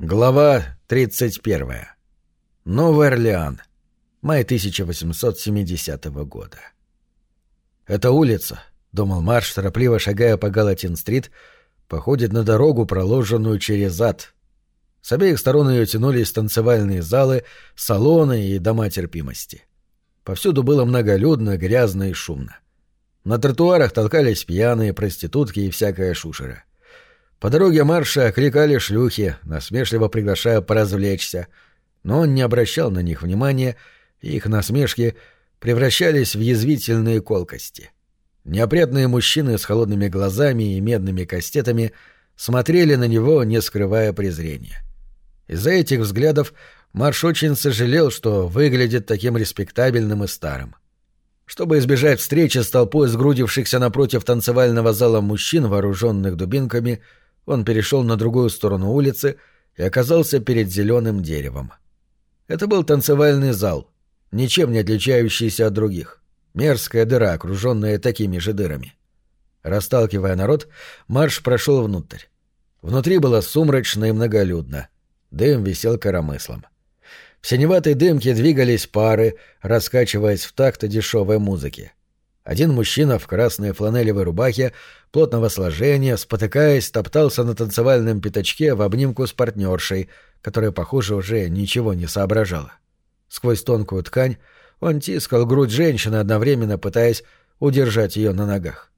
Глава 31. Новый Орлеан. Май 1870 года. «Эта улица», — думал Марш, торопливо шагая по Галатин-стрит, — «походит на дорогу, проложенную через ад». С обеих сторон ее тянулись танцевальные залы, салоны и дома терпимости. Повсюду было многолюдно, грязно и шумно. На тротуарах толкались пьяные, проститутки и всякая шушера. По дороге марша окликали шлюхи, насмешливо приглашая поразвлечься, но он не обращал на них внимания, и их насмешки превращались в язвительные колкости. Неопрятные мужчины с холодными глазами и медными кастетами смотрели на него, не скрывая презрения. Из-за этих взглядов Марш очень сожалел, что выглядит таким респектабельным и старым. Чтобы избежать встречи с толпой сгрудившихся напротив танцевального зала мужчин, вооруженных дубинками, он перешел на другую сторону улицы и оказался перед зеленым деревом. Это был танцевальный зал, ничем не отличающийся от других. Мерзкая дыра, окруженная такими же дырами. Расталкивая народ, марш прошел внутрь. Внутри было сумрачно и многолюдно. Дым висел коромыслом. В синеватой дымке двигались пары, раскачиваясь в такт дешевой музыки. Один мужчина в красной фланелевой рубахе, плотного сложения, спотыкаясь, топтался на танцевальном пятачке в обнимку с партнершей, которая, похоже, уже ничего не соображала. Сквозь тонкую ткань он тискал грудь женщины, одновременно пытаясь удержать ее на ногах.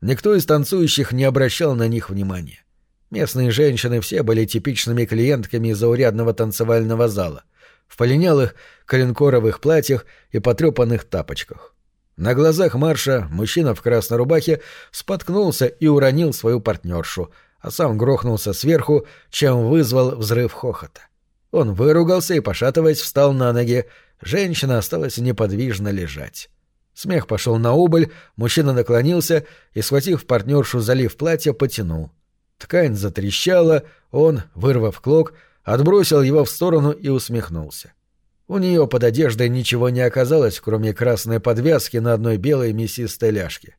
Никто из танцующих не обращал на них внимания. Местные женщины все были типичными клиентками заурядного танцевального зала, в полинялых коленкоровых платьях и потрепанных тапочках. На глазах Марша мужчина в красной рубахе споткнулся и уронил свою партнершу, а сам грохнулся сверху, чем вызвал взрыв хохота. Он выругался и, пошатываясь, встал на ноги. Женщина осталась неподвижно лежать. Смех пошел на убыль, мужчина наклонился и, схватив партнершу, залив платье, потянул. Ткань затрещала, он, вырвав клок, отбросил его в сторону и усмехнулся. — у нее под одеждой ничего не оказалось, кроме красной подвязки на одной белой мясистой ляжке.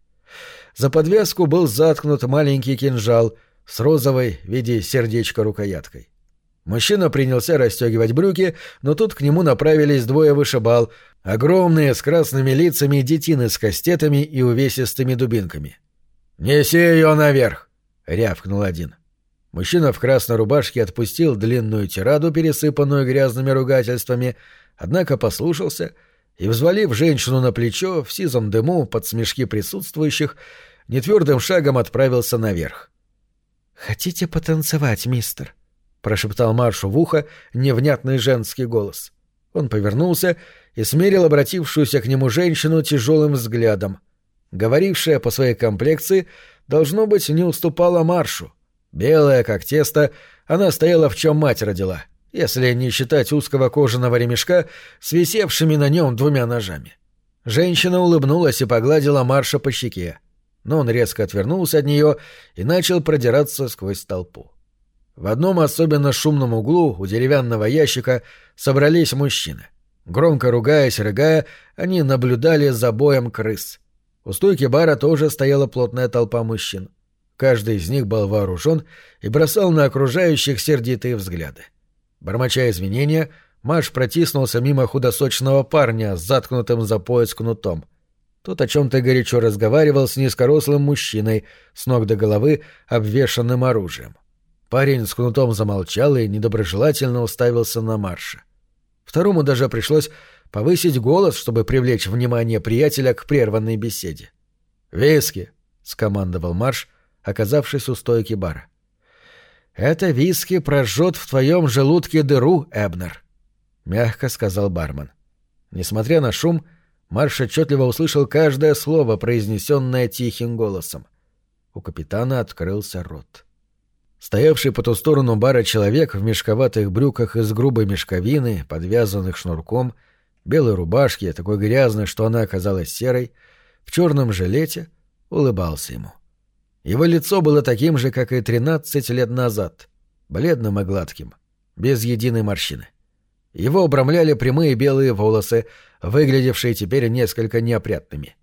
За подвязку был заткнут маленький кинжал с розовой в виде сердечка рукояткой. Мужчина принялся расстегивать брюки, но тут к нему направились двое вышибал, огромные с красными лицами детины с кастетами и увесистыми дубинками. «Неси ее наверх!» — рявкнул один. Мужчина в красной рубашке отпустил длинную тираду, пересыпанную грязными ругательствами, однако послушался и, взвалив женщину на плечо, в сизом дыму под смешки присутствующих, нетвердым шагом отправился наверх. «Хотите потанцевать, мистер?» — прошептал Маршу в ухо невнятный женский голос. Он повернулся и смерил обратившуюся к нему женщину тяжелым взглядом. Говорившая по своей комплекции, должно быть, не уступала Маршу. Белая, как тесто, она стояла в чем мать родила, если не считать узкого кожаного ремешка с висевшими на нем двумя ножами. Женщина улыбнулась и погладила Марша по щеке, но он резко отвернулся от нее и начал продираться сквозь толпу. В одном особенно шумном углу у деревянного ящика собрались мужчины. Громко ругаясь и рыгая, они наблюдали за боем крыс. У стойки бара тоже стояла плотная толпа мужчин. Каждый из них был вооружен и бросал на окружающих сердитые взгляды. Бормоча извинения, Маш протиснулся мимо худосочного парня с заткнутым за пояс кнутом. Тот о чем-то горячо разговаривал с низкорослым мужчиной, с ног до головы, обвешанным оружием. Парень с кнутом замолчал и недоброжелательно уставился на Марша. Второму даже пришлось повысить голос, чтобы привлечь внимание приятеля к прерванной беседе. «Виски!» — скомандовал Марш, оказавшись у стойки бара. «Это виски прожжет в твоем желудке дыру, Эбнер», — мягко сказал бармен. Несмотря на шум, Марш отчетливо услышал каждое слово, произнесенное тихим голосом. У капитана открылся рот. Стоявший по ту сторону бара человек в мешковатых брюках из грубой мешковины, подвязанных шнурком, белой рубашке, такой грязной, что она оказалась серой, в черном жилете, улыбался ему. — его лицо было таким же, как и тринадцать лет назад, бледным и гладким, без единой морщины. Его обрамляли прямые белые волосы, выглядевшие теперь несколько неопрятными.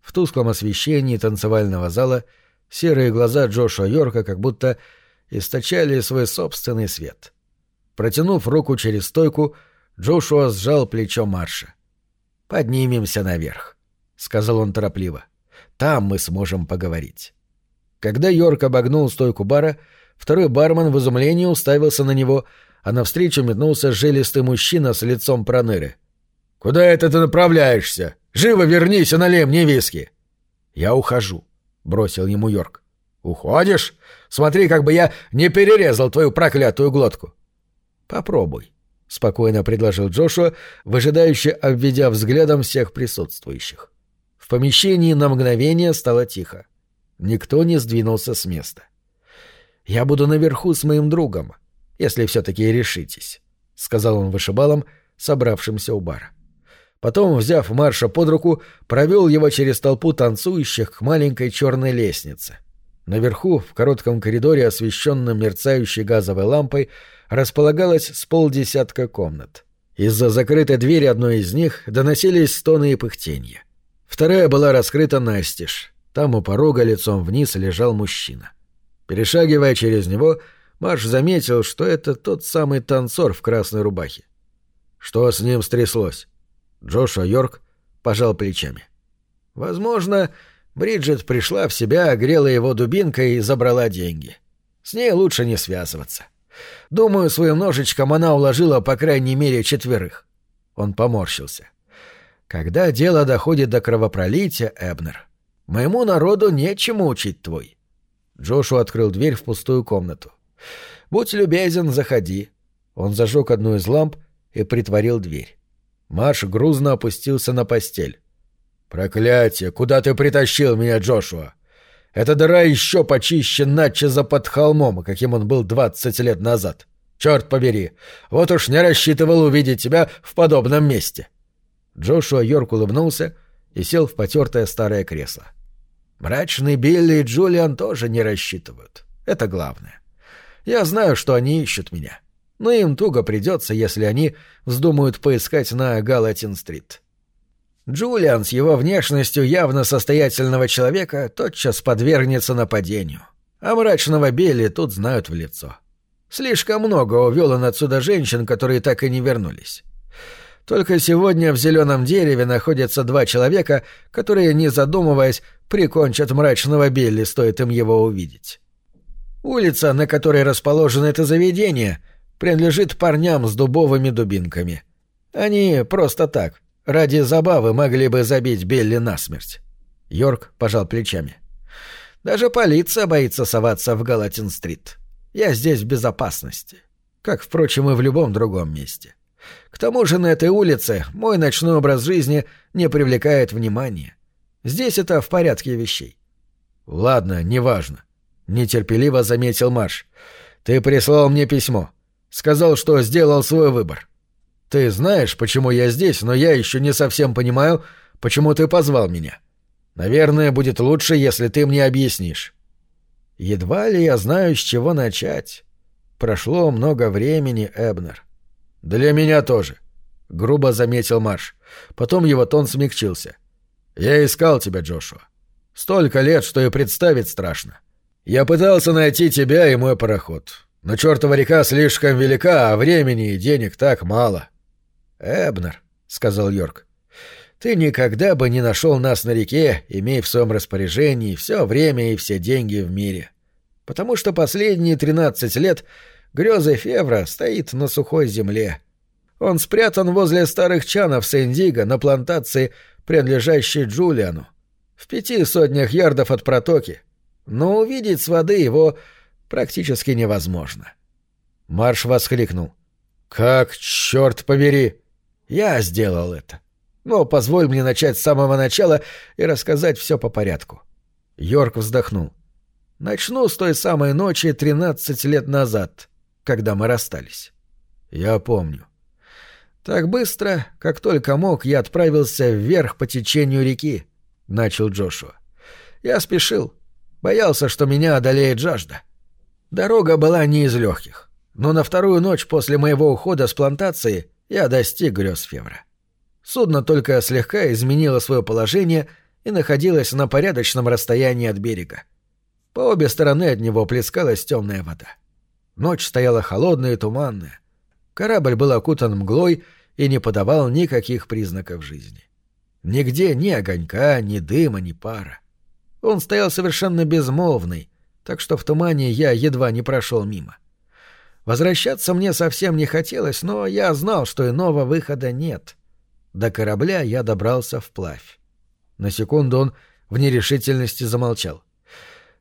В тусклом освещении танцевального зала серые глаза Джошуа Йорка как будто источали свой собственный свет. Протянув руку через стойку, Джошуа сжал плечо Марша. «Поднимемся наверх», — сказал он торопливо. «Там мы сможем поговорить». Когда Йорк обогнул стойку бара, второй бармен в изумлении уставился на него, а навстречу метнулся жилистый мужчина с лицом проныры. «Куда это ты направляешься? Живо вернись и налей мне виски!» «Я ухожу», — бросил ему Йорк. «Уходишь? Смотри, как бы я не перерезал твою проклятую глотку!» «Попробуй», — спокойно предложил Джошуа, выжидающе обведя взглядом всех присутствующих. В помещении на мгновение стало тихо. Никто не сдвинулся с места. «Я буду наверху с моим другом, если все-таки решитесь», — сказал он вышибалам, собравшимся у бара. Потом, взяв Марша под руку, провел его через толпу танцующих к маленькой черной лестнице. Наверху, в коротком коридоре, освещенном мерцающей газовой лампой, располагалось с полдесятка комнат. Из-за закрытой двери одной из них доносились стоны и пыхтенья. Вторая была раскрыта настежь. Там у порога лицом вниз лежал мужчина. Перешагивая через него, Марш заметил, что это тот самый танцор в красной рубахе. Что с ним стряслось? Джошуа Йорк пожал плечами. Возможно, Бриджит пришла в себя, грела его дубинкой и забрала деньги. С ней лучше не связываться. Думаю, своим ножичком она уложила по крайней мере четверых. Он поморщился. Когда дело доходит до кровопролития, Эбнер, Моему народу нечему учить твой. Джошу открыл дверь в пустую комнату. Будь любезен, заходи. Он зажег одну из ламп и притворил дверь. Марш грузно опустился на постель. «Проклятие! Куда ты притащил меня, Джошуа? Эта дыра еще почище Натчеза под холмом, каким он был двадцать лет назад. Черт побери! Вот уж не рассчитывал увидеть тебя в подобном месте!» Джошуа Йорк улыбнулся и сел в потертое старое кресло. Мрачный Билли и Джулиан тоже не рассчитывают. Это главное. Я знаю, что они ищут меня. Но им туго придется, если они вздумают поискать на Галатин-стрит. Джулиан с его внешностью явно состоятельного человека тотчас подвергнется нападению. А мрачного Билли тут знают в лицо. Слишком много увел он отсюда женщин, которые так и не вернулись. Только сегодня в зеленом дереве находятся два человека, которые, не задумываясь, прикончат мрачного Билли, стоит им его увидеть. Улица, на которой расположено это заведение, принадлежит парням с дубовыми дубинками. Они просто так, ради забавы, могли бы забить Билли насмерть. Йорк пожал плечами. Даже полиция боится соваться в Галатин-стрит. Я здесь в безопасности. Как, впрочем, и в любом другом месте. — к тому же на этой улице мой ночной образ жизни не привлекает внимания. Здесь это в порядке вещей. Ладно, неважно. Нетерпеливо заметил Марш. Ты прислал мне письмо. Сказал, что сделал свой выбор. Ты знаешь, почему я здесь, но я еще не совсем понимаю, почему ты позвал меня. Наверное, будет лучше, если ты мне объяснишь. Едва ли я знаю, с чего начать. Прошло много времени, Эбнер. — «Для меня тоже», — грубо заметил Марш. Потом его тон смягчился. «Я искал тебя, Джошуа. Столько лет, что и представить страшно. Я пытался найти тебя и мой пароход. Но чертова река слишком велика, а времени и денег так мало». «Эбнер», — сказал Йорк, — «ты никогда бы не нашел нас на реке, имея в своем распоряжении все время и все деньги в мире. Потому что последние тринадцать лет Грёза Февра стоит на сухой земле. Он спрятан возле старых чанов Сендиго на плантации, принадлежащей Джулиану. В пяти сотнях ярдов от протоки. Но увидеть с воды его практически невозможно. Марш воскликнул. «Как, черт побери!» «Я сделал это. Но позволь мне начать с самого начала и рассказать все по порядку». Йорк вздохнул. «Начну с той самой ночи тринадцать лет назад когда мы расстались. Я помню. Так быстро, как только мог, я отправился вверх по течению реки, начал Джошуа. Я спешил, боялся, что меня одолеет жажда. Дорога была не из легких, но на вторую ночь после моего ухода с плантации я достиг грез Февра. Судно только слегка изменило свое положение и находилось на порядочном расстоянии от берега. По обе стороны от него плескалась темная вода. Ночь стояла холодная и туманная. Корабль был окутан мглой и не подавал никаких признаков жизни. Нигде ни огонька, ни дыма, ни пара. Он стоял совершенно безмолвный, так что в тумане я едва не прошел мимо. Возвращаться мне совсем не хотелось, но я знал, что иного выхода нет. До корабля я добрался вплавь. На секунду он в нерешительности замолчал.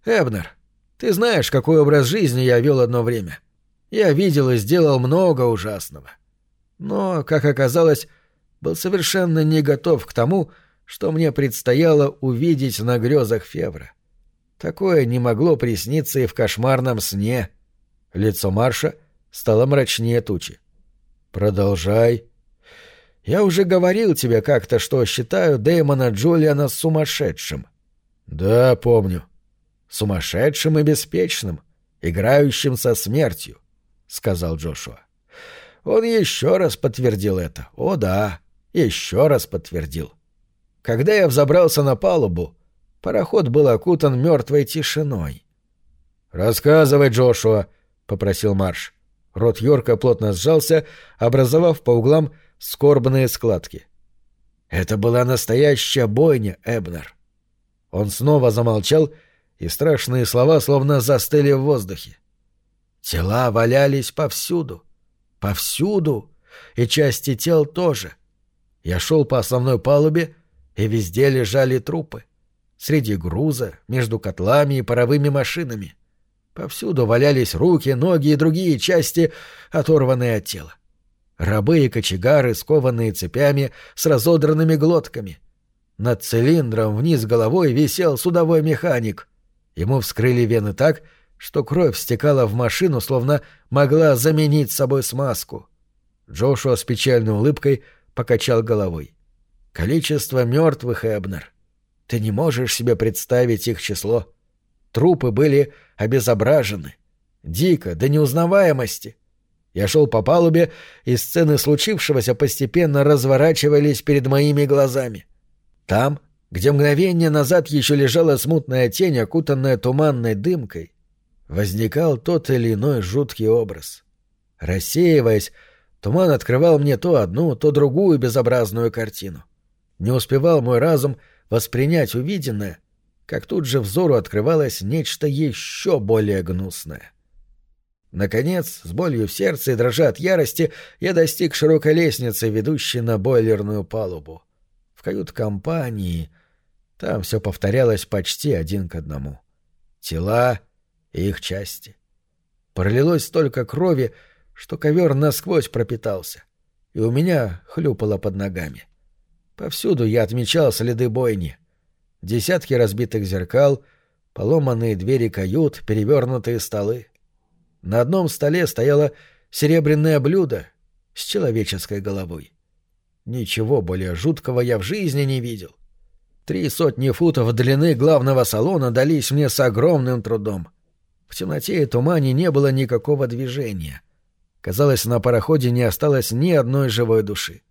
«Эбнер, ты знаешь, какой образ жизни я вел одно время. Я видел и сделал много ужасного. Но, как оказалось, был совершенно не готов к тому, что мне предстояло увидеть на грезах Февра. Такое не могло присниться и в кошмарном сне. Лицо Марша стало мрачнее тучи. «Продолжай», я уже говорил тебе как-то, что считаю Дэймона Джулиана сумасшедшим. Да, помню. Сумасшедшим и беспечным, играющим со смертью, сказал Джошуа. Он еще раз подтвердил это. О да, еще раз подтвердил. Когда я взобрался на палубу, пароход был окутан мертвой тишиной. «Рассказывай, Джошуа», — попросил Марш. Рот Йорка плотно сжался, образовав по углам скорбные складки. Это была настоящая бойня, Эбнер. Он снова замолчал, и страшные слова словно застыли в воздухе. Тела валялись повсюду. Повсюду. И части тел тоже. Я шел по основной палубе, и везде лежали трупы. Среди груза, между котлами и паровыми машинами. Повсюду валялись руки, ноги и другие части, оторванные от тела. Рабы и кочегары, скованные цепями, с разодранными глотками. Над цилиндром вниз головой висел судовой механик. Ему вскрыли вены так, что кровь стекала в машину, словно могла заменить собой смазку. Джошуа с печальной улыбкой покачал головой. «Количество мертвых, Эбнер. Ты не можешь себе представить их число. Трупы были обезображены. Дико, до неузнаваемости. Я шел по палубе, и сцены случившегося постепенно разворачивались перед моими глазами. Там, где мгновение назад еще лежала смутная тень, окутанная туманной дымкой, возникал тот или иной жуткий образ. Рассеиваясь, туман открывал мне то одну, то другую безобразную картину. Не успевал мой разум воспринять увиденное, как тут же взору открывалось нечто еще более гнусное — Наконец, с болью в сердце и дрожа от ярости, я достиг широкой лестницы, ведущей на бойлерную палубу. В кают-компании там все повторялось почти один к одному. Тела и их части. Пролилось столько крови, что ковер насквозь пропитался, и у меня хлюпало под ногами. Повсюду я отмечал следы бойни. Десятки разбитых зеркал, поломанные двери кают, перевернутые столы — на одном столе стояло серебряное блюдо с человеческой головой. Ничего более жуткого я в жизни не видел. Три сотни футов длины главного салона дались мне с огромным трудом. В темноте и тумане не было никакого движения. Казалось, на пароходе не осталось ни одной живой души.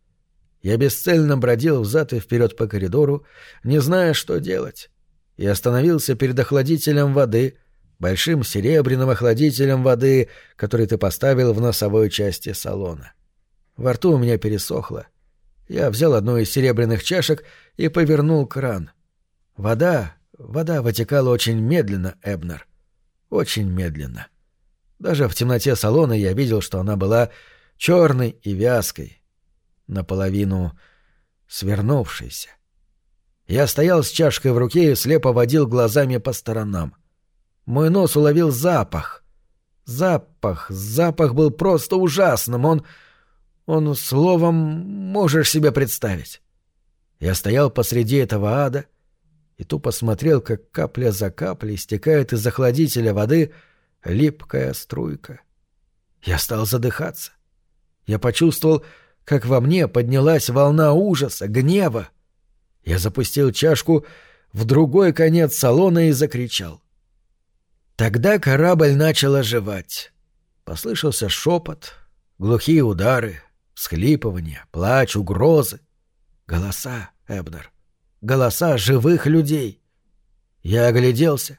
Я бесцельно бродил взад и вперед по коридору, не зная, что делать. И остановился перед охладителем воды — большим серебряным охладителем воды, который ты поставил в носовой части салона. Во рту у меня пересохло. Я взял одну из серебряных чашек и повернул кран. Вода, вода вытекала очень медленно, Эбнер. Очень медленно. Даже в темноте салона я видел, что она была черной и вязкой, наполовину свернувшейся. Я стоял с чашкой в руке и слепо водил глазами по сторонам. Мой нос уловил запах. Запах, запах был просто ужасным. Он... он словом можешь себе представить. Я стоял посреди этого ада и тупо смотрел, как капля за каплей стекает из охладителя воды липкая струйка. Я стал задыхаться. Я почувствовал, как во мне поднялась волна ужаса, гнева. Я запустил чашку в другой конец салона и закричал. Тогда корабль начал оживать. Послышался шепот, глухие удары, всхлипывания, плач, угрозы. Голоса, Эбнер. Голоса живых людей. Я огляделся,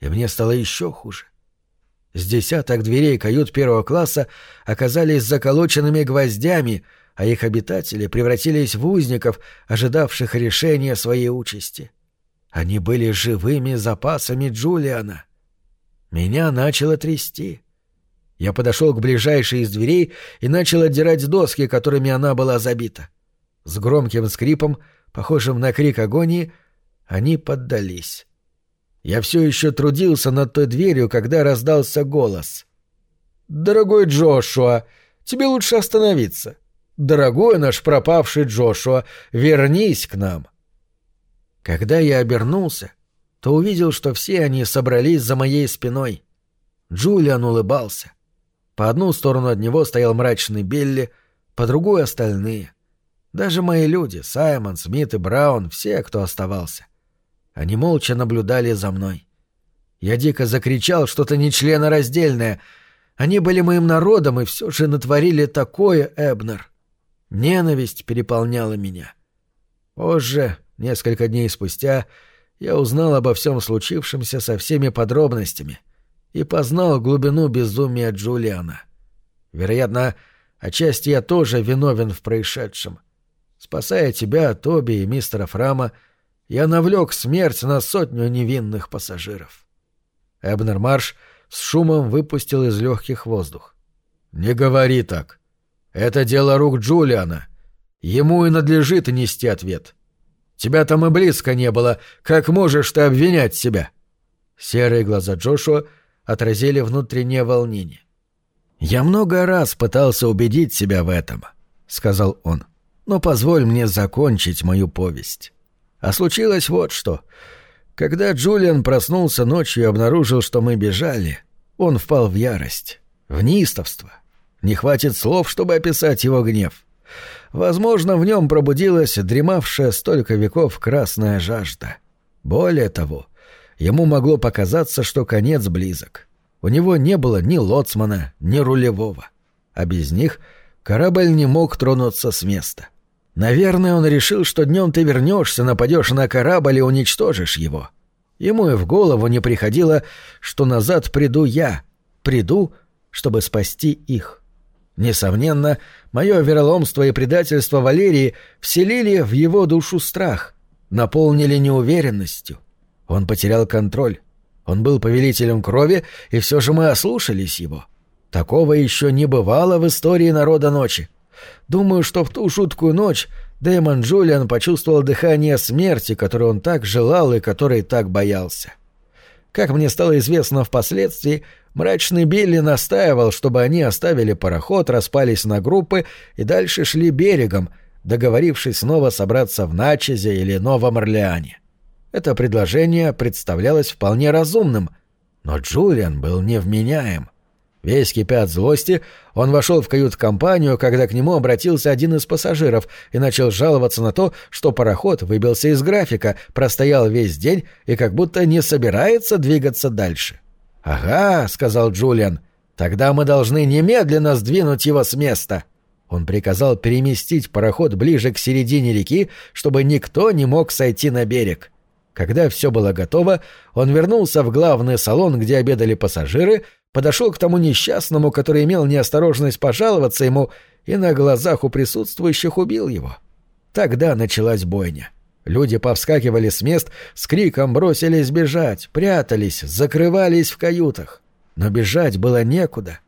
и мне стало еще хуже. С десяток дверей кают первого класса оказались заколоченными гвоздями, а их обитатели превратились в узников, ожидавших решения своей участи. Они были живыми запасами Джулиана. Меня начало трясти. Я подошел к ближайшей из дверей и начал отдирать доски, которыми она была забита. С громким скрипом, похожим на крик агонии, они поддались. Я все еще трудился над той дверью, когда раздался голос. «Дорогой Джошуа, тебе лучше остановиться. Дорогой наш пропавший Джошуа, вернись к нам». Когда я обернулся, то увидел, что все они собрались за моей спиной. Джулиан улыбался. По одну сторону от него стоял мрачный Билли, по другую — остальные. Даже мои люди, Саймон, Смит и Браун, все, кто оставался. Они молча наблюдали за мной. Я дико закричал что-то нечленораздельное. Они были моим народом и все же натворили такое, Эбнер. Ненависть переполняла меня. Позже, несколько дней спустя, я узнал обо всем случившемся со всеми подробностями и познал глубину безумия Джулиана. Вероятно, отчасти я тоже виновен в происшедшем. Спасая тебя, Тоби и мистера Фрама, — я навлек смерть на сотню невинных пассажиров. Эбнер Марш с шумом выпустил из легких воздух. «Не говори так. Это дело рук Джулиана. Ему и надлежит нести ответ. Тебя там и близко не было. Как можешь ты обвинять себя?» Серые глаза Джошуа отразили внутреннее волнение. «Я много раз пытался убедить себя в этом», — сказал он. «Но позволь мне закончить мою повесть». А случилось вот что. Когда Джулиан проснулся ночью и обнаружил, что мы бежали, он впал в ярость, в неистовство. Не хватит слов, чтобы описать его гнев. Возможно, в нем пробудилась дремавшая столько веков красная жажда. Более того, ему могло показаться, что конец близок. У него не было ни лоцмана, ни рулевого. А без них корабль не мог тронуться с места. — Наверное, он решил, что днем ты вернешься, нападешь на корабль и уничтожишь его. Ему и в голову не приходило, что назад приду я, приду, чтобы спасти их. Несомненно, мое вероломство и предательство Валерии вселили в его душу страх, наполнили неуверенностью. Он потерял контроль. Он был повелителем крови, и все же мы ослушались его. Такого еще не бывало в истории народа ночи. Думаю, что в ту жуткую ночь Дэймон Джулиан почувствовал дыхание смерти, которой он так желал и которой так боялся. Как мне стало известно впоследствии, мрачный Билли настаивал, чтобы они оставили пароход, распались на группы и дальше шли берегом, договорившись снова собраться в Начезе или Новом Орлеане. Это предложение представлялось вполне разумным, но Джулиан был невменяем. Весь кипя от злости, он вошел в кают-компанию, когда к нему обратился один из пассажиров и начал жаловаться на то, что пароход выбился из графика, простоял весь день и как будто не собирается двигаться дальше. «Ага», — сказал Джулиан, — «тогда мы должны немедленно сдвинуть его с места». Он приказал переместить пароход ближе к середине реки, чтобы никто не мог сойти на берег. Когда все было готово, он вернулся в главный салон, где обедали пассажиры, подошел к тому несчастному, который имел неосторожность пожаловаться ему, и на глазах у присутствующих убил его. Тогда началась бойня. Люди повскакивали с мест, с криком бросились бежать, прятались, закрывались в каютах. Но бежать было некуда.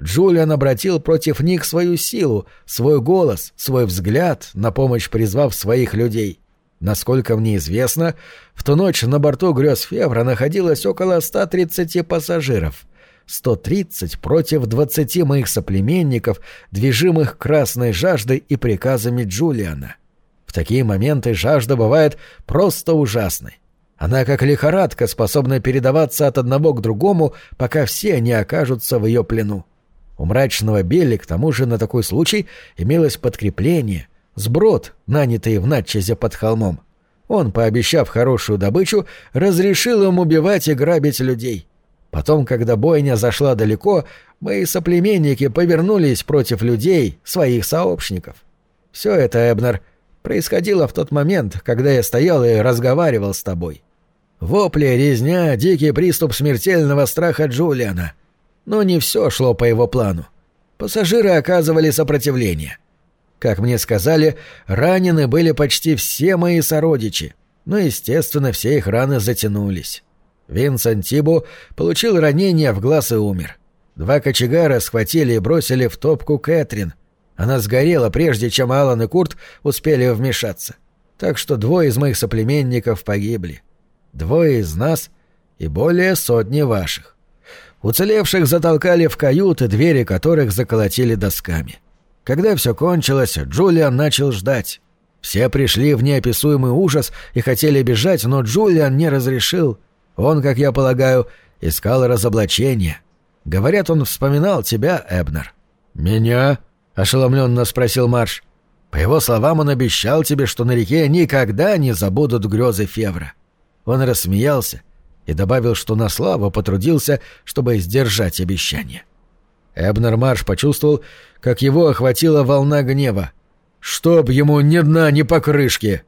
Джулиан обратил против них свою силу, свой голос, свой взгляд, на помощь призвав своих людей. Насколько мне известно, в ту ночь на борту грез Февра находилось около 130 пассажиров — 130 против 20 моих соплеменников, движимых красной жаждой и приказами Джулиана. В такие моменты жажда бывает просто ужасной. Она, как лихорадка, способна передаваться от одного к другому, пока все не окажутся в ее плену. У мрачного Белли, к тому же, на такой случай имелось подкрепление, сброд, нанятый в Натчезе под холмом. Он, пообещав хорошую добычу, разрешил им убивать и грабить людей. Потом, когда бойня зашла далеко, мои соплеменники повернулись против людей, своих сообщников. Все это, Эбнер, происходило в тот момент, когда я стоял и разговаривал с тобой. Вопли, резня, дикий приступ смертельного страха Джулиана. Но не все шло по его плану. Пассажиры оказывали сопротивление. Как мне сказали, ранены были почти все мои сородичи, но, естественно, все их раны затянулись. Винсент Тибу получил ранение в глаз и умер. Два кочегара схватили и бросили в топку Кэтрин. Она сгорела, прежде чем Алан и Курт успели вмешаться. Так что двое из моих соплеменников погибли. Двое из нас и более сотни ваших. Уцелевших затолкали в каюты, двери которых заколотили досками. Когда все кончилось, Джулиан начал ждать. Все пришли в неописуемый ужас и хотели бежать, но Джулиан не разрешил. Он, как я полагаю, искал разоблачения. Говорят, он вспоминал тебя, Эбнер. «Меня?» — ошеломленно спросил Марш. По его словам, он обещал тебе, что на реке никогда не забудут грезы Февра. Он рассмеялся и добавил, что на славу потрудился, чтобы сдержать обещание. Эбнер Марш почувствовал, как его охватила волна гнева. «Чтоб ему ни дна, ни покрышки!»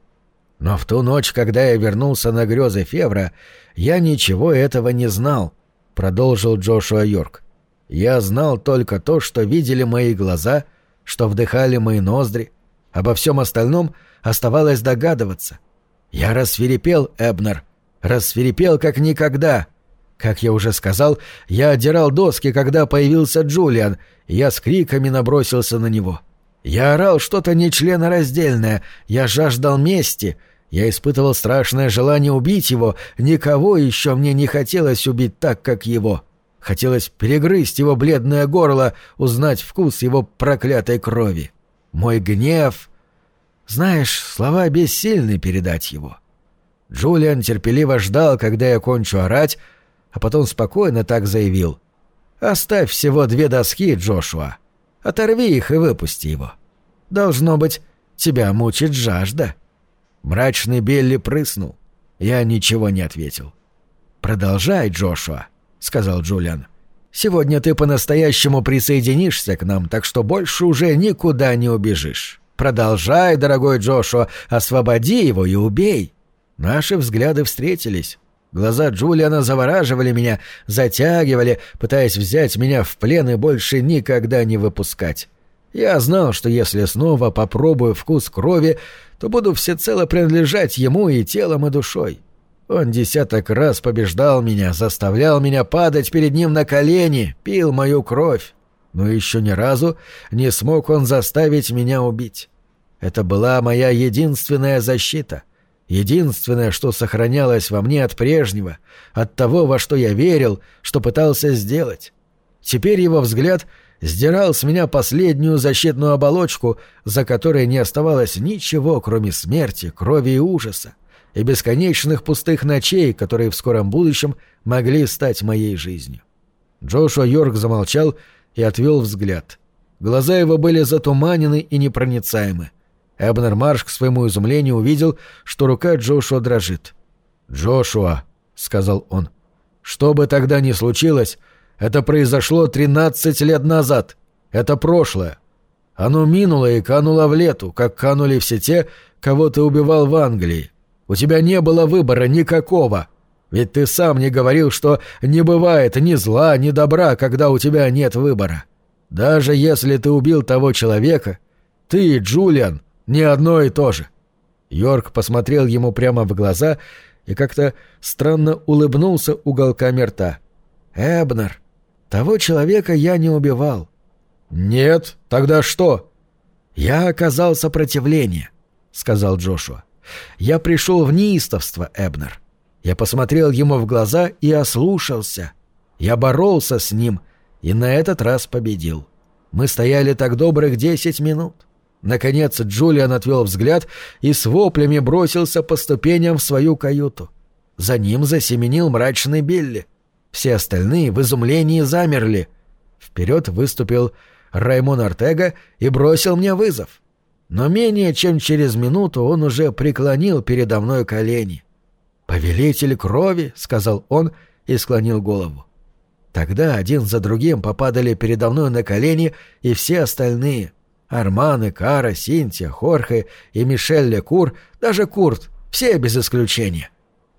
Но в ту ночь, когда я вернулся на грезы Февра, я ничего этого не знал, — продолжил Джошуа Йорк. Я знал только то, что видели мои глаза, что вдыхали мои ноздри. Обо всем остальном оставалось догадываться. Я рассверепел, Эбнер, рассверепел как никогда. Как я уже сказал, я отдирал доски, когда появился Джулиан, и я с криками набросился на него. Я орал что-то нечленораздельное, я жаждал мести — я испытывал страшное желание убить его, никого еще мне не хотелось убить так, как его. Хотелось перегрызть его бледное горло, узнать вкус его проклятой крови. Мой гнев... Знаешь, слова бессильны передать его. Джулиан терпеливо ждал, когда я кончу орать, а потом спокойно так заявил. «Оставь всего две доски, Джошуа. Оторви их и выпусти его. Должно быть, тебя мучит жажда». Мрачный Белли прыснул. Я ничего не ответил. «Продолжай, Джошуа», — сказал Джулиан. «Сегодня ты по-настоящему присоединишься к нам, так что больше уже никуда не убежишь. Продолжай, дорогой Джошуа, освободи его и убей». Наши взгляды встретились. Глаза Джулиана завораживали меня, затягивали, пытаясь взять меня в плен и больше никогда не выпускать. Я знал, что если снова попробую вкус крови, то буду всецело принадлежать ему и телом, и душой. Он десяток раз побеждал меня, заставлял меня падать перед ним на колени, пил мою кровь. Но еще ни разу не смог он заставить меня убить. Это была моя единственная защита. Единственное, что сохранялось во мне от прежнего, от того, во что я верил, что пытался сделать. Теперь его взгляд сдирал с меня последнюю защитную оболочку, за которой не оставалось ничего, кроме смерти, крови и ужаса, и бесконечных пустых ночей, которые в скором будущем могли стать моей жизнью. Джошуа Йорк замолчал и отвел взгляд. Глаза его были затуманены и непроницаемы. Эбнер Марш к своему изумлению увидел, что рука Джошуа дрожит. «Джошуа», — сказал он, — «что бы тогда ни случилось, это произошло тринадцать лет назад. Это прошлое. Оно минуло и кануло в лету, как канули все те, кого ты убивал в Англии. У тебя не было выбора никакого. Ведь ты сам не говорил, что не бывает ни зла, ни добра, когда у тебя нет выбора. Даже если ты убил того человека, ты Джулиан не одно и то же». Йорк посмотрел ему прямо в глаза и как-то странно улыбнулся уголками рта. «Эбнер, того человека я не убивал. Нет, тогда что? Я оказал сопротивление, сказал Джошуа. Я пришел в неистовство, Эбнер. Я посмотрел ему в глаза и ослушался. Я боролся с ним и на этот раз победил. Мы стояли так добрых десять минут. Наконец Джулиан отвел взгляд и с воплями бросился по ступеням в свою каюту. За ним засеменил мрачный Билли. Все остальные в изумлении замерли. Вперед выступил Раймон Артега и бросил мне вызов. Но менее чем через минуту он уже преклонил передо мной колени. «Повелитель крови», — сказал он и склонил голову. Тогда один за другим попадали передо мной на колени и все остальные. Арманы, Кара, Синтия, Хорхе и Мишель Лекур, даже Курт, все без исключения.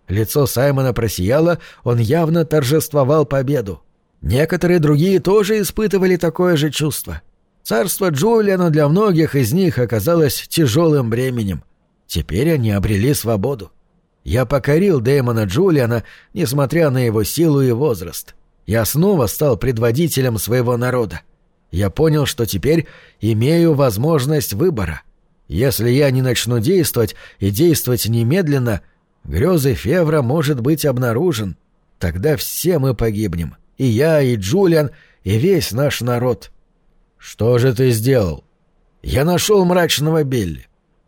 Лицо Саймона просияло, он явно торжествовал победу. Некоторые другие тоже испытывали такое же чувство. Царство Джулиана для многих из них оказалось тяжелым бременем. Теперь они обрели свободу. Я покорил Дэймона Джулиана, несмотря на его силу и возраст. Я снова стал предводителем своего народа. Я понял, что теперь имею возможность выбора. Если я не начну действовать и действовать немедленно, грезы Февра может быть обнаружен. Тогда все мы погибнем. И я, и Джулиан, и весь наш народ. Что же ты сделал? Я нашел мрачного Билли.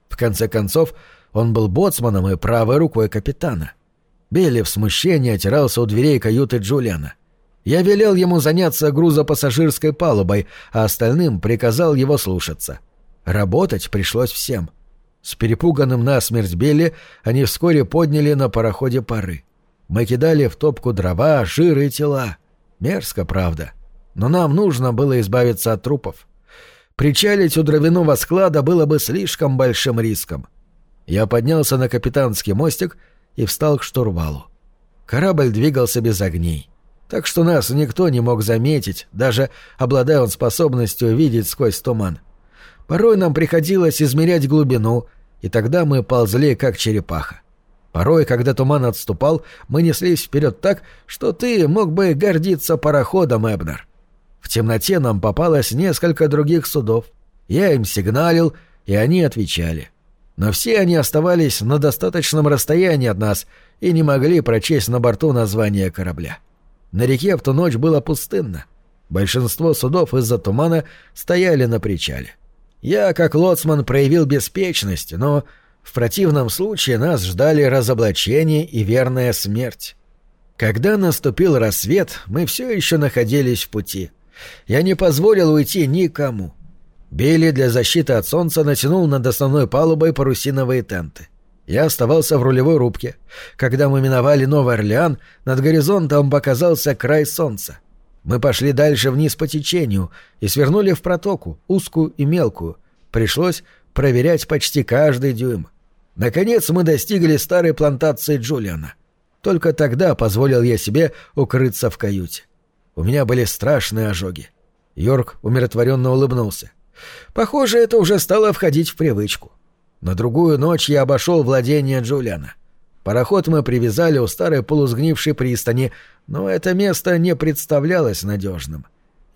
В конце концов, он был боцманом и правой рукой капитана. Билли в смущении отирался у дверей каюты Джулиана. Я велел ему заняться грузопассажирской палубой, а остальным приказал его слушаться. Работать пришлось всем. С перепуганным насмерть Билли они вскоре подняли на пароходе пары. Мы кидали в топку дрова, жир и тела. Мерзко, правда. Но нам нужно было избавиться от трупов. Причалить у дровяного склада было бы слишком большим риском. Я поднялся на капитанский мостик и встал к штурвалу. Корабль двигался без огней, так что нас никто не мог заметить, даже обладая он способностью видеть сквозь туман. Порой нам приходилось измерять глубину, и тогда мы ползли, как черепаха. Порой, когда туман отступал, мы неслись вперед так, что ты мог бы гордиться пароходом, Эбнер. В темноте нам попалось несколько других судов. Я им сигналил, и они отвечали. Но все они оставались на достаточном расстоянии от нас и не могли прочесть на борту название корабля. На реке в ту ночь было пустынно. Большинство судов из-за тумана стояли на причале. Я, как лоцман, проявил беспечность, но в противном случае нас ждали разоблачение и верная смерть. Когда наступил рассвет, мы все еще находились в пути. Я не позволил уйти никому. Билли для защиты от солнца натянул над основной палубой парусиновые тенты. Я оставался в рулевой рубке. Когда мы миновали Новый Орлеан, над горизонтом показался край солнца. Мы пошли дальше вниз по течению и свернули в протоку, узкую и мелкую. Пришлось проверять почти каждый дюйм. Наконец мы достигли старой плантации Джулиана. Только тогда позволил я себе укрыться в каюте. У меня были страшные ожоги. Йорк умиротворенно улыбнулся. Похоже, это уже стало входить в привычку. На другую ночь я обошел владение Джулиана. Пароход мы привязали у старой полусгнившей пристани, но это место не представлялось надежным.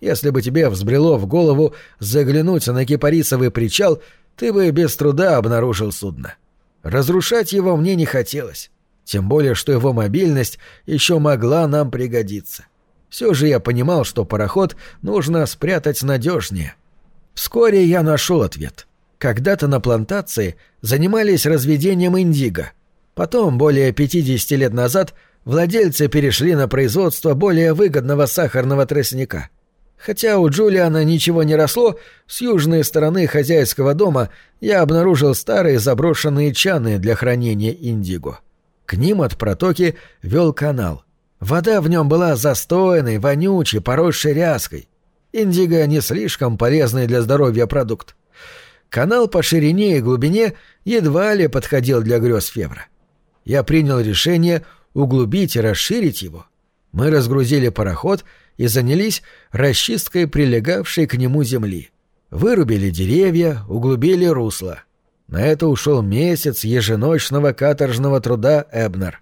Если бы тебе взбрело в голову заглянуть на кипарисовый причал, ты бы без труда обнаружил судно. Разрушать его мне не хотелось, тем более что его мобильность еще могла нам пригодиться. Все же я понимал, что пароход нужно спрятать надежнее. Вскоре я нашел ответ. Когда-то на плантации занимались разведением индиго. Потом, более 50 лет назад, владельцы перешли на производство более выгодного сахарного тростника — Хотя у Джулиана ничего не росло, с южной стороны хозяйского дома я обнаружил старые заброшенные чаны для хранения индиго. К ним от протоки вел канал. Вода в нем была застойной, вонючей, поросшей ряской. Индиго не слишком полезный для здоровья продукт. Канал по ширине и глубине едва ли подходил для грез Февра. Я принял решение углубить и расширить его. Мы разгрузили пароход — и занялись расчисткой прилегавшей к нему земли. Вырубили деревья, углубили русло. На это ушел месяц еженочного каторжного труда Эбнер.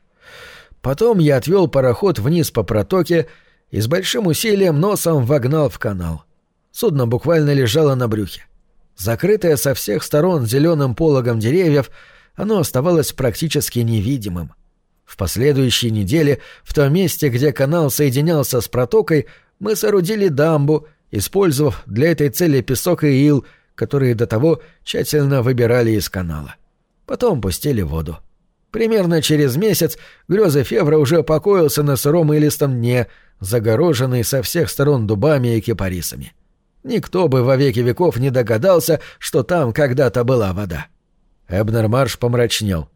Потом я отвел пароход вниз по протоке и с большим усилием носом вогнал в канал. Судно буквально лежало на брюхе. Закрытое со всех сторон зеленым пологом деревьев, оно оставалось практически невидимым. В последующие недели в том месте, где канал соединялся с протокой, мы соорудили дамбу, использовав для этой цели песок и ил, которые до того тщательно выбирали из канала. Потом пустили воду. Примерно через месяц грезы Февра уже покоился на сыром илистом дне, загороженный со всех сторон дубами и кипарисами. Никто бы во веки веков не догадался, что там когда-то была вода. Эбнер Марш помрачнел.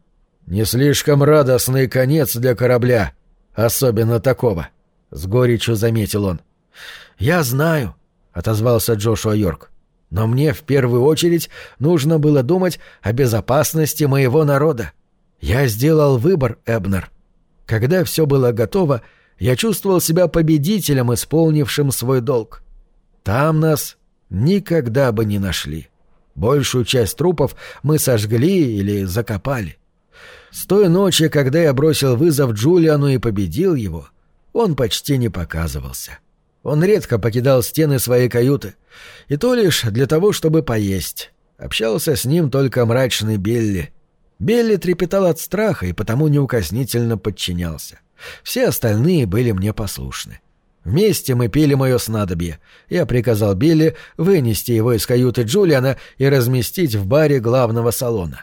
Не слишком радостный конец для корабля, особенно такого, — с горечью заметил он. «Я знаю», — отозвался Джошуа Йорк. «Но мне в первую очередь нужно было думать о безопасности моего народа. Я сделал выбор, Эбнер. Когда все было готово, я чувствовал себя победителем, исполнившим свой долг. Там нас никогда бы не нашли. Большую часть трупов мы сожгли или закопали. С той ночи, когда я бросил вызов Джулиану и победил его, он почти не показывался. Он редко покидал стены своей каюты, и то лишь для того, чтобы поесть. Общался с ним только мрачный Билли. Билли трепетал от страха и потому неукоснительно подчинялся. Все остальные были мне послушны. Вместе мы пили мое снадобье. Я приказал Билли вынести его из каюты Джулиана и разместить в баре главного салона.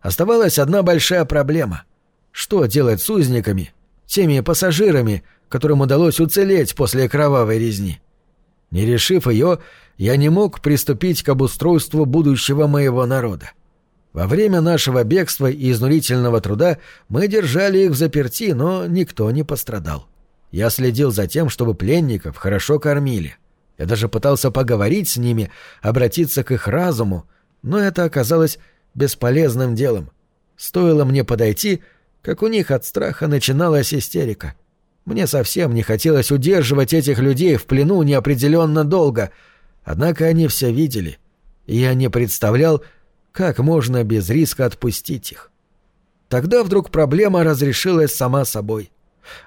Оставалась одна большая проблема. Что делать с узниками, теми пассажирами, которым удалось уцелеть после кровавой резни? Не решив ее, я не мог приступить к обустройству будущего моего народа. Во время нашего бегства и изнурительного труда мы держали их в заперти, но никто не пострадал. Я следил за тем, чтобы пленников хорошо кормили. Я даже пытался поговорить с ними, обратиться к их разуму, но это оказалось бесполезным делом. Стоило мне подойти, как у них от страха начиналась истерика. Мне совсем не хотелось удерживать этих людей в плену неопределенно долго, однако они все видели, и я не представлял, как можно без риска отпустить их. Тогда вдруг проблема разрешилась сама собой.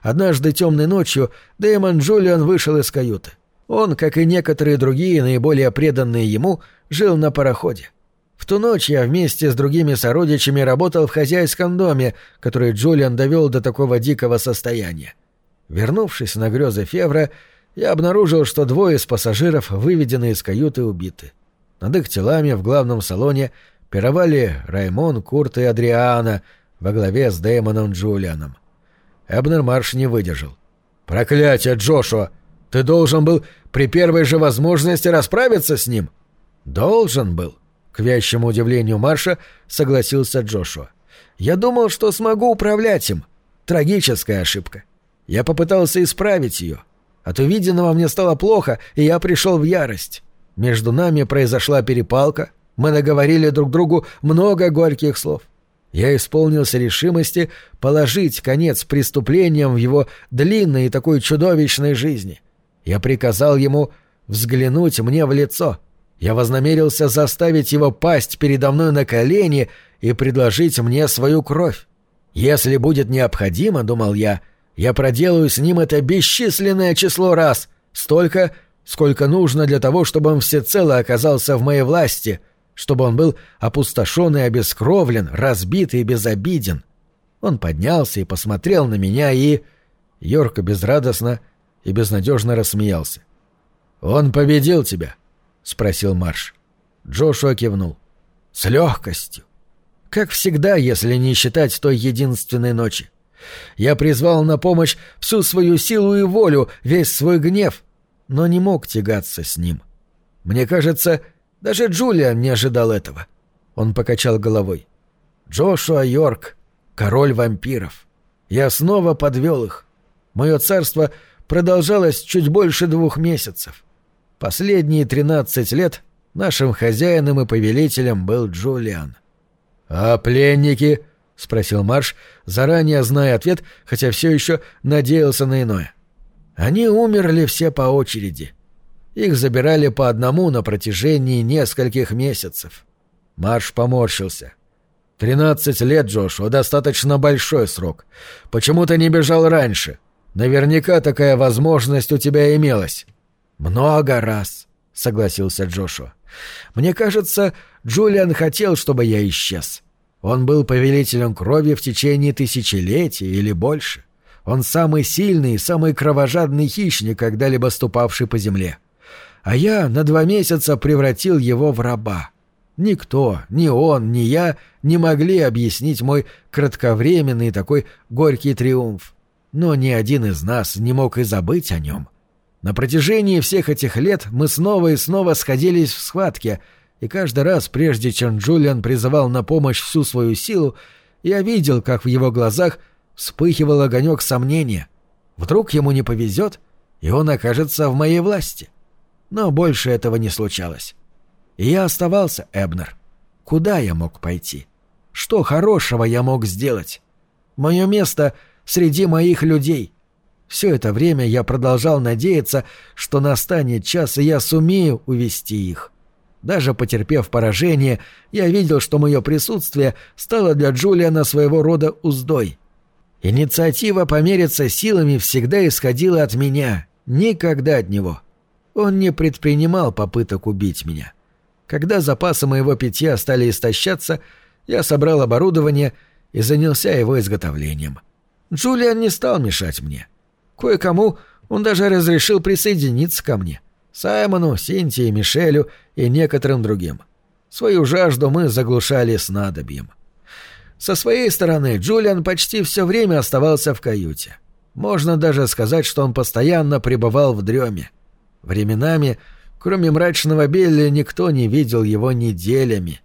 Однажды темной ночью Дэймон Джулиан вышел из каюты. Он, как и некоторые другие, наиболее преданные ему, жил на пароходе. В ту ночь я вместе с другими сородичами работал в хозяйском доме, который Джулиан довел до такого дикого состояния. Вернувшись на грезы Февра, я обнаружил, что двое из пассажиров выведены из каюты убиты. Над их телами в главном салоне пировали Раймон, Курт и Адриана во главе с Дэймоном Джулианом. Эбнер Марш не выдержал. «Проклятие, Джошуа! Ты должен был при первой же возможности расправиться с ним?» «Должен был», — к вящему удивлению Марша согласился Джошуа. «Я думал, что смогу управлять им. Трагическая ошибка. Я попытался исправить ее. От увиденного мне стало плохо, и я пришел в ярость. Между нами произошла перепалка, мы наговорили друг другу много горьких слов. Я исполнился решимости положить конец преступлениям в его длинной и такой чудовищной жизни. Я приказал ему взглянуть мне в лицо. Я вознамерился заставить его пасть передо мной на колени и предложить мне свою кровь. Если будет необходимо, — думал я, — я проделаю с ним это бесчисленное число раз, столько, сколько нужно для того, чтобы он всецело оказался в моей власти — чтобы он был опустошен и обескровлен, разбит и безобиден. Он поднялся и посмотрел на меня и... Йорка безрадостно и безнадежно рассмеялся. «Он победил тебя?» — спросил Марш. Джошуа кивнул. «С легкостью. Как всегда, если не считать той единственной ночи. Я призвал на помощь всю свою силу и волю, весь свой гнев, но не мог тягаться с ним. Мне кажется, даже Джулиан не ожидал этого. Он покачал головой. Джошуа Йорк, король вампиров. Я снова подвел их. Мое царство продолжалось чуть больше двух месяцев. Последние тринадцать лет нашим хозяином и повелителем был Джулиан. «А пленники?» — спросил Марш, заранее зная ответ, хотя все еще надеялся на иное. «Они умерли все по очереди. Их забирали по одному на протяжении нескольких месяцев. Марш поморщился. «Тринадцать лет, Джошуа, достаточно большой срок. Почему ты не бежал раньше? Наверняка такая возможность у тебя имелась». «Много раз», — согласился Джошуа. «Мне кажется, Джулиан хотел, чтобы я исчез. Он был повелителем крови в течение тысячелетий или больше. Он самый сильный и самый кровожадный хищник, когда-либо ступавший по земле а я на два месяца превратил его в раба. Никто, ни он, ни я не могли объяснить мой кратковременный такой горький триумф. Но ни один из нас не мог и забыть о нем. На протяжении всех этих лет мы снова и снова сходились в схватке, и каждый раз, прежде чем Джулиан призывал на помощь всю свою силу, я видел, как в его глазах вспыхивал огонек сомнения. Вдруг ему не повезет, и он окажется в моей власти. — но больше этого не случалось. И я оставался, Эбнер. Куда я мог пойти? Что хорошего я мог сделать? Мое место среди моих людей. Все это время я продолжал надеяться, что настанет час, и я сумею увести их. Даже потерпев поражение, я видел, что мое присутствие стало для Джулиана своего рода уздой. Инициатива помериться силами всегда исходила от меня, никогда от него. Он не предпринимал попыток убить меня. Когда запасы моего питья стали истощаться, я собрал оборудование и занялся его изготовлением. Джулиан не стал мешать мне. Кое-кому он даже разрешил присоединиться ко мне. Саймону, Синтии, Мишелю и некоторым другим. Свою жажду мы заглушали снадобьем. Со своей стороны Джулиан почти все время оставался в каюте. Можно даже сказать, что он постоянно пребывал в дреме. Временами, кроме мрачного Билли, никто не видел его неделями.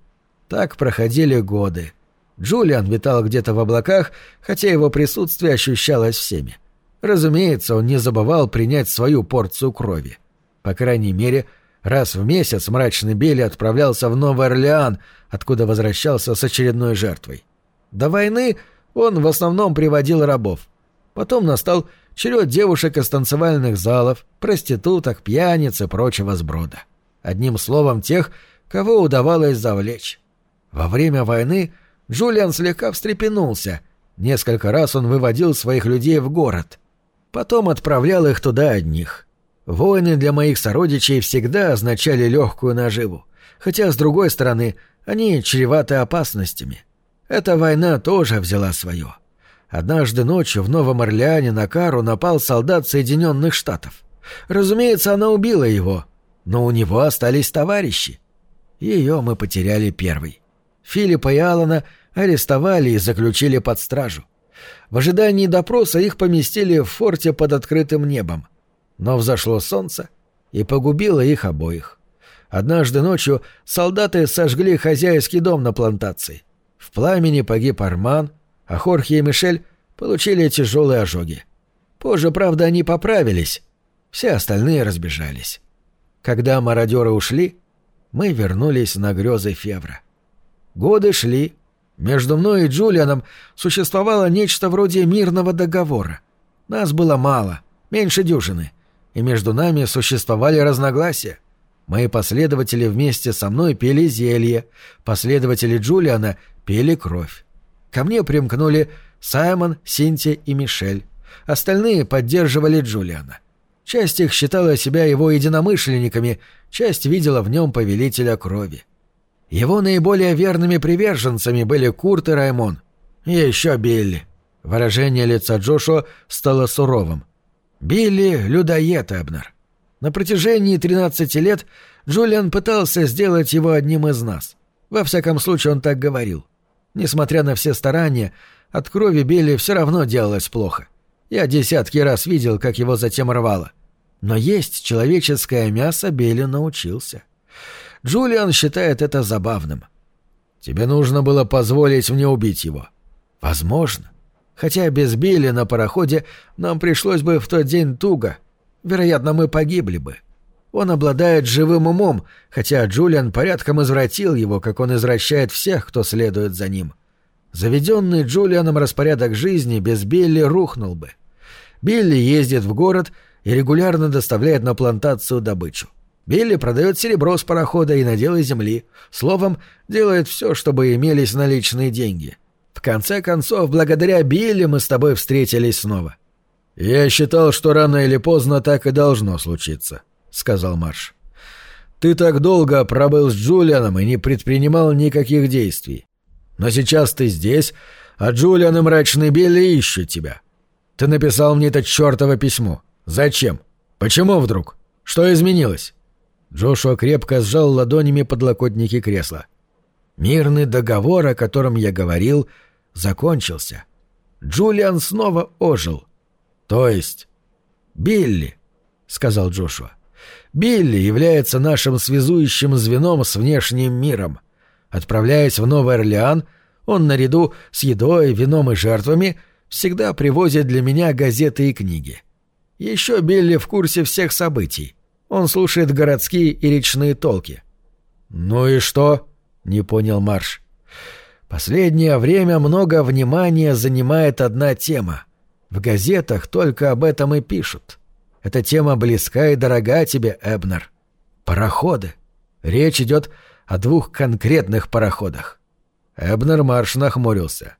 Так проходили годы. Джулиан витал где-то в облаках, хотя его присутствие ощущалось всеми. Разумеется, он не забывал принять свою порцию крови. По крайней мере, раз в месяц мрачный Билли отправлялся в Новый Орлеан, откуда возвращался с очередной жертвой. До войны он в основном приводил рабов. Потом настал черед девушек из танцевальных залов, проституток, пьяниц и прочего сброда. Одним словом, тех, кого удавалось завлечь. Во время войны Джулиан слегка встрепенулся. Несколько раз он выводил своих людей в город. Потом отправлял их туда одних. Войны для моих сородичей всегда означали легкую наживу. Хотя, с другой стороны, они чреваты опасностями. Эта война тоже взяла свое. Однажды ночью в Новом Орлеане на Кару напал солдат Соединенных Штатов. Разумеется, она убила его, но у него остались товарищи. Ее мы потеряли первой. Филиппа и Алана арестовали и заключили под стражу. В ожидании допроса их поместили в форте под открытым небом. Но взошло солнце и погубило их обоих. Однажды ночью солдаты сожгли хозяйский дом на плантации. В пламени погиб Арман, а Хорхе и Мишель получили тяжелые ожоги. Позже, правда, они поправились. Все остальные разбежались. Когда мародеры ушли, мы вернулись на грезы Февра. Годы шли. Между мной и Джулианом существовало нечто вроде мирного договора. Нас было мало, меньше дюжины, и между нами существовали разногласия. Мои последователи вместе со мной пили зелье, последователи Джулиана пили кровь. Ко мне примкнули Саймон, Синтия и Мишель. Остальные поддерживали Джулиана. Часть их считала себя его единомышленниками, часть видела в нем повелителя крови. Его наиболее верными приверженцами были Курт и Раймон. И еще Билли. Выражение лица Джошуа стало суровым. Билли — людоед, Эбнер. На протяжении 13 лет Джулиан пытался сделать его одним из нас. Во всяком случае, он так говорил. Несмотря на все старания, от крови Билли все равно делалось плохо. Я десятки раз видел, как его затем рвало. Но есть человеческое мясо Билли научился. Джулиан считает это забавным. Тебе нужно было позволить мне убить его. Возможно. Хотя без Билли на пароходе нам пришлось бы в тот день туго. Вероятно, мы погибли бы. Он обладает живым умом, хотя Джулиан порядком извратил его, как он извращает всех, кто следует за ним. Заведенный Джулианом распорядок жизни без Билли рухнул бы. Билли ездит в город и регулярно доставляет на плантацию добычу. Билли продает серебро с парохода и наделы земли. Словом, делает все, чтобы имелись наличные деньги. В конце концов, благодаря Билли мы с тобой встретились снова. Я считал, что рано или поздно так и должно случиться сказал Марш. «Ты так долго пробыл с Джулианом и не предпринимал никаких действий. Но сейчас ты здесь, а Джулиан и мрачный Билли ищут тебя. Ты написал мне это чертово письмо. Зачем? Почему вдруг? Что изменилось?» Джошуа крепко сжал ладонями подлокотники кресла. Мирный договор, о котором я говорил, закончился. Джулиан снова ожил. «То есть...» «Билли», — сказал Джошуа. Билли является нашим связующим звеном с внешним миром. Отправляясь в Новый Орлеан, он наряду с едой, вином и жертвами всегда привозит для меня газеты и книги. Еще Билли в курсе всех событий. Он слушает городские и речные толки. «Ну и что?» — не понял Марш. «Последнее время много внимания занимает одна тема. В газетах только об этом и пишут. Эта тема близка и дорога тебе, Эбнер. Пароходы. Речь идет о двух конкретных пароходах. Эбнер Марш нахмурился.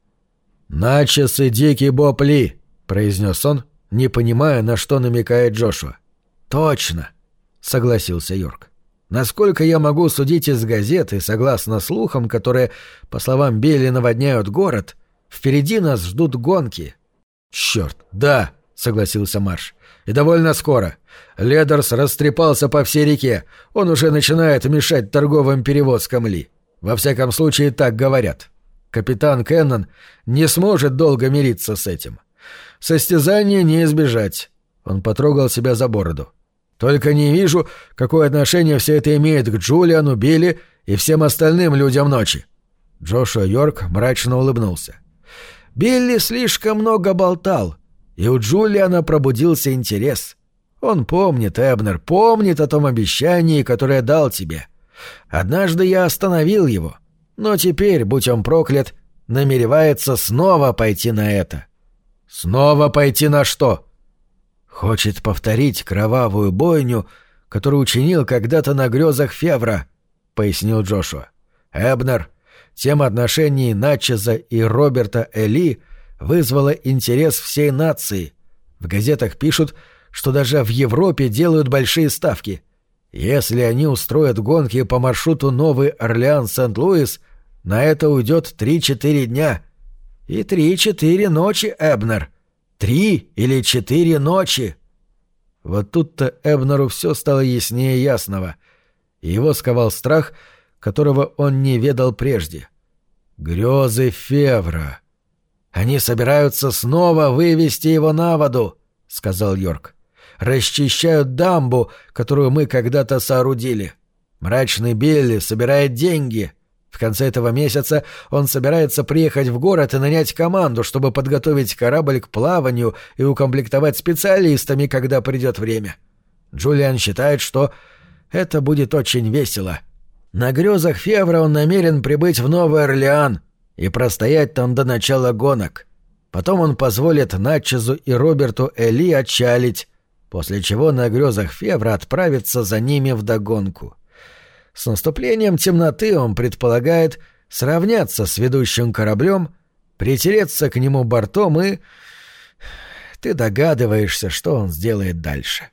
«Начес и Дикий Бопли», — произнес он, не понимая, на что намекает Джошуа. «Точно», — согласился Йорк. «Насколько я могу судить из газеты, согласно слухам, которые, по словам Билли, наводняют город, впереди нас ждут гонки». «Черт, да», — согласился Марш. «И довольно скоро. Ледерс растрепался по всей реке. Он уже начинает мешать торговым перевозкам Ли. Во всяком случае, так говорят. Капитан Кеннон не сможет долго мириться с этим. Состязание не избежать». Он потрогал себя за бороду. «Только не вижу, какое отношение все это имеет к Джулиану, Билли и всем остальным людям ночи». Джошуа Йорк мрачно улыбнулся. «Билли слишком много болтал, и у Джулиана пробудился интерес. Он помнит, Эбнер, помнит о том обещании, которое дал тебе. Однажды я остановил его, но теперь, будь он проклят, намеревается снова пойти на это. Снова пойти на что? Хочет повторить кровавую бойню, которую учинил когда-то на грезах Февра, пояснил Джошуа. Эбнер, тема отношений Натчеза и Роберта Эли вызвала интерес всей нации. В газетах пишут, что даже в Европе делают большие ставки. Если они устроят гонки по маршруту Новый Орлеан-Сент-Луис, на это уйдет три-четыре дня. И три-четыре ночи, Эбнер. Три или четыре ночи. Вот тут-то Эбнеру все стало яснее ясного. И его сковал страх, которого он не ведал прежде. Грезы Февра. Они собираются снова вывести его на воду, — сказал Йорк расчищают дамбу, которую мы когда-то соорудили. Мрачный Билли собирает деньги. В конце этого месяца он собирается приехать в город и нанять команду, чтобы подготовить корабль к плаванию и укомплектовать специалистами, когда придет время. Джулиан считает, что это будет очень весело. На грезах Февра он намерен прибыть в Новый Орлеан и простоять там до начала гонок. Потом он позволит Натчезу и Роберту Эли отчалить, после чего на грезах Февра отправится за ними вдогонку. С наступлением темноты он предполагает сравняться с ведущим кораблем, притереться к нему бортом и... Ты догадываешься, что он сделает дальше.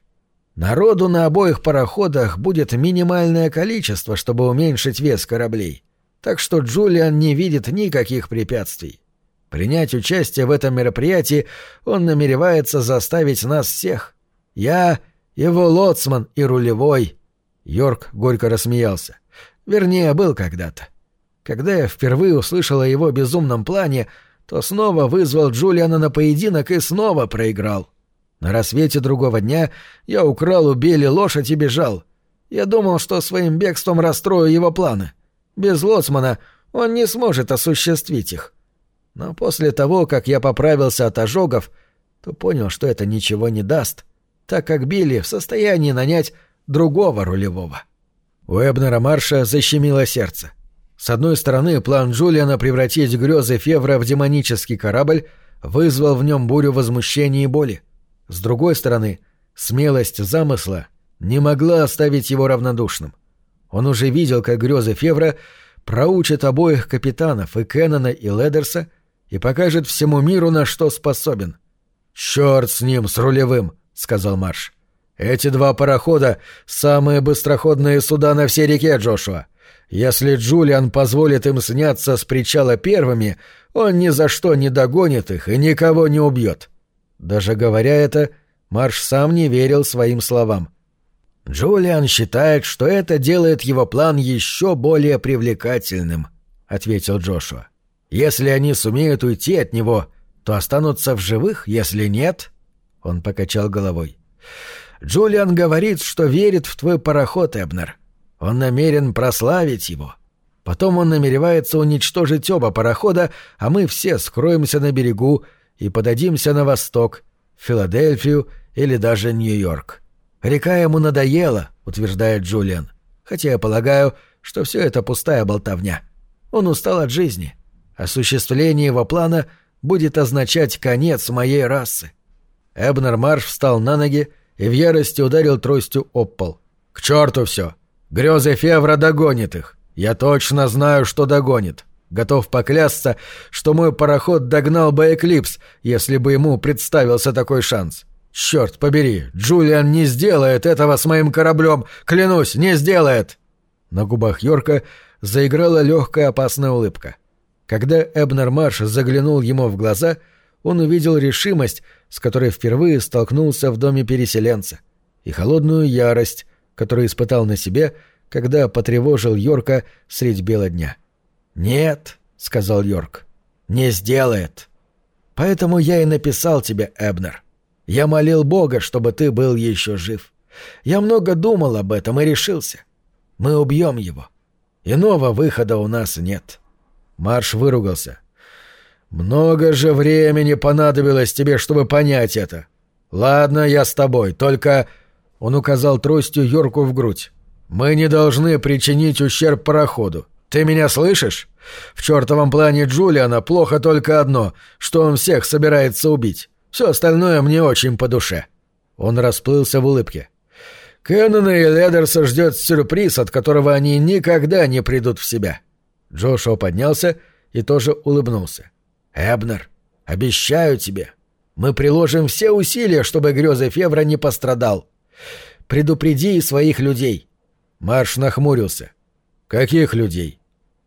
Народу на обоих пароходах будет минимальное количество, чтобы уменьшить вес кораблей, так что Джулиан не видит никаких препятствий. Принять участие в этом мероприятии он намеревается заставить нас всех, я его лоцман и рулевой. Йорк горько рассмеялся. Вернее, был когда-то. Когда я впервые услышал о его безумном плане, то снова вызвал Джулиана на поединок и снова проиграл. На рассвете другого дня я украл у Билли лошадь и бежал. Я думал, что своим бегством расстрою его планы. Без лоцмана он не сможет осуществить их. Но после того, как я поправился от ожогов, то понял, что это ничего не даст — так как Билли в состоянии нанять другого рулевого. У Эбнера Марша защемило сердце. С одной стороны, план Джулиана превратить грезы Февра в демонический корабль вызвал в нем бурю возмущения и боли. С другой стороны, смелость замысла не могла оставить его равнодушным. Он уже видел, как грезы Февра проучат обоих капитанов, и Кеннона, и Ледерса, и покажет всему миру, на что способен. «Черт с ним, с рулевым!» — сказал Марш. «Эти два парохода — самые быстроходные суда на всей реке, Джошуа. Если Джулиан позволит им сняться с причала первыми, он ни за что не догонит их и никого не убьет». Даже говоря это, Марш сам не верил своим словам. «Джулиан считает, что это делает его план еще более привлекательным», — ответил Джошуа. «Если они сумеют уйти от него, то останутся в живых, если нет...» Он покачал головой. «Джулиан говорит, что верит в твой пароход, Эбнер. Он намерен прославить его. Потом он намеревается уничтожить оба парохода, а мы все скроемся на берегу и подадимся на восток, в Филадельфию или даже Нью-Йорк. Река ему надоела, утверждает Джулиан. Хотя я полагаю, что все это пустая болтовня. Он устал от жизни. Осуществление его плана будет означать конец моей расы. Эбнер Марш встал на ноги и в ярости ударил тростью об пол. «К черту все! Грезы Февра догонит их! Я точно знаю, что догонит!» Готов поклясться, что мой пароход догнал бы Эклипс, если бы ему представился такой шанс. Черт побери, Джулиан не сделает этого с моим кораблем, клянусь, не сделает. На губах Йорка заиграла легкая опасная улыбка. Когда Эбнер Марш заглянул ему в глаза, он увидел решимость, с которой впервые столкнулся в доме переселенца, и холодную ярость, которую испытал на себе, когда потревожил Йорка средь бела дня. «Нет», — сказал Йорк, — «не сделает. Поэтому я и написал тебе, Эбнер. Я молил Бога, чтобы ты был еще жив. Я много думал об этом и решился. Мы убьем его. Иного выхода у нас нет». Марш выругался. «Много же времени понадобилось тебе, чтобы понять это. Ладно, я с тобой, только...» Он указал тростью Йорку в грудь. «Мы не должны причинить ущерб пароходу. Ты меня слышишь? В чертовом плане Джулиана плохо только одно, что он всех собирается убить. Все остальное мне очень по душе». Он расплылся в улыбке. Кеннона и Ледерса ждет сюрприз, от которого они никогда не придут в себя. Джошуа поднялся и тоже улыбнулся. «Эбнер, обещаю тебе, мы приложим все усилия, чтобы грезы Февра не пострадал. Предупреди своих людей». Марш нахмурился. «Каких людей?»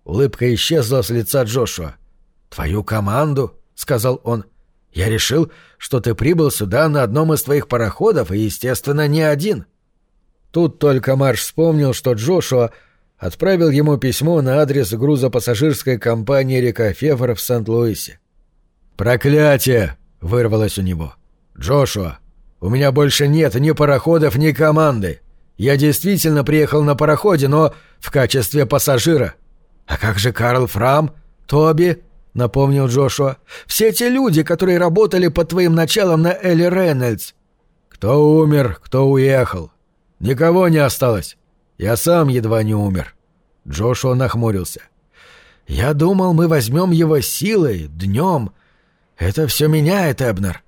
Улыбка исчезла с лица Джошуа. «Твою команду», — сказал он. «Я решил, что ты прибыл сюда на одном из твоих пароходов и, естественно, не один». Тут только Марш вспомнил, что Джошуа отправил ему письмо на адрес грузопассажирской компании «Река Февр» в Сент-Луисе. «Проклятие!» — вырвалось у него. «Джошуа, у меня больше нет ни пароходов, ни команды. Я действительно приехал на пароходе, но в качестве пассажира». «А как же Карл Фрам? Тоби?» — напомнил Джошуа. «Все те люди, которые работали под твоим началом на Элли Рейнольдс». «Кто умер, кто уехал. Никого не осталось. Я сам едва не умер». Джошуа нахмурился. «Я думал, мы возьмем его силой, днем. Это все меняет, Эбнер».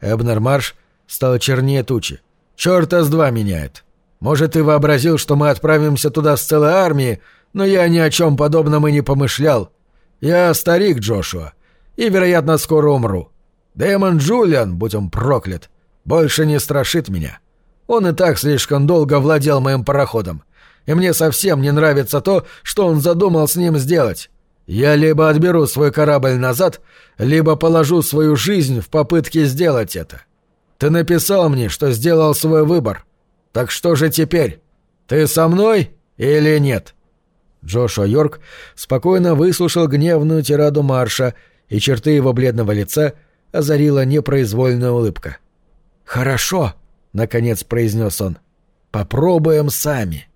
Эбнер Марш стал чернее тучи. «Черта с два меняет. Может, ты вообразил, что мы отправимся туда с целой армией, но я ни о чем подобном и не помышлял. Я старик Джошуа, и, вероятно, скоро умру. Дэймон Джулиан, будь он проклят, больше не страшит меня. Он и так слишком долго владел моим пароходом, и мне совсем не нравится то, что он задумал с ним сделать. Я либо отберу свой корабль назад, либо положу свою жизнь в попытке сделать это. Ты написал мне, что сделал свой выбор. Так что же теперь? Ты со мной или нет?» Джошуа Йорк спокойно выслушал гневную тираду Марша, и черты его бледного лица озарила непроизвольная улыбка. «Хорошо», — наконец произнес он. «Попробуем сами».